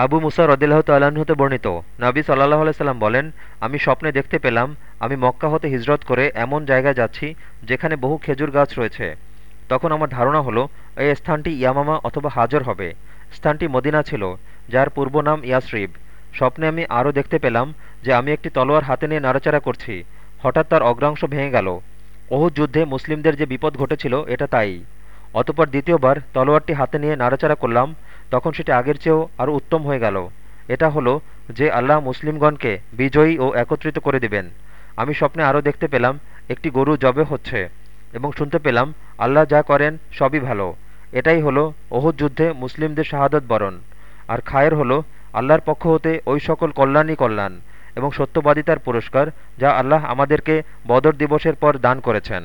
আবু মুসা রদিল্লাহ বর্ণিত, নাবি সাল্লাহ আলাইসাল্লাম বলেন, আমি স্বপ্নে দেখতে পেলাম, আমি মক্কা হতে হিজরত করে এমন জায়গায় যাচ্ছি, যেখানে বহু খেজুর গাছ রয়েছে। তখন আমার ধারণা হলো, এই স্থানটি ইয়ামামা অথবা হাজর হবে। স্থানটি মদিনা ছিল, যার পূর্ব নাম ইয়াসরিব। স্বপ্নে আমি আরও দেখতে পেলাম যে আমি একটি তলোয়ার হাতে নিয়ে নাড়াচাড়া করছি। হঠাৎ তার অগ্রাংশ ভেঙে গেল। অহুদ যুদ্ধে মুসলিমদের যে বিপদ ঘটেছিল, এটা তাই। অতপর দ্বিতীয়বার তলোয়ারটি হাতে নিয়ে নাড়াচাড়া করলাম তখন সেটি আগের চেয়েও আরও উত্তম হয়ে গেল। এটা হলো যে আল্লাহ মুসলিমগণকে বিজয়ী ও একত্রিত করে দিবেন। আমি স্বপ্নে আরও দেখতে পেলাম, একটি গরু জবে হচ্ছে এবং শুনতে পেলাম, আল্লাহ যা করেন সবই ভালো। এটাই হলো অহুদ যুদ্ধে মুসলিমদের শাহাদত বরণ। আর খায়ের হলো আল্লাহর পক্ষ হতে ওই সকল কল্যাণই কল্যাণ এবং সত্যবাদিতার পুরস্কার যা আল্লাহ আমাদেরকে বদর দিবসের পর দান করেছেন।